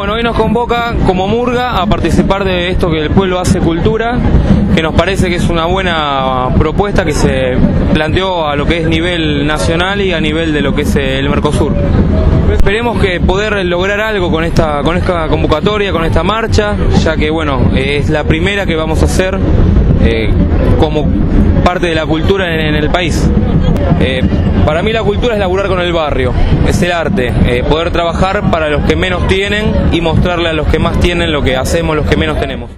Bueno, hoy nos convoca como Murga a participar de esto que el pueblo hace cultura, que nos parece que es una buena propuesta que se planteó a lo que es nivel nacional y a nivel de lo que es el Mercosur. Esperemos que poder lograr algo con esta, con esta convocatoria, con esta marcha, ya que bueno, es la primera que vamos a hacer eh, como parte de la cultura en, el país. Eh, para mí la cultura es laburar con el barrio, es el arte, eh, poder trabajar para los que menos tienen y mostrarle a los que más tienen lo que hacemos los que menos tenemos.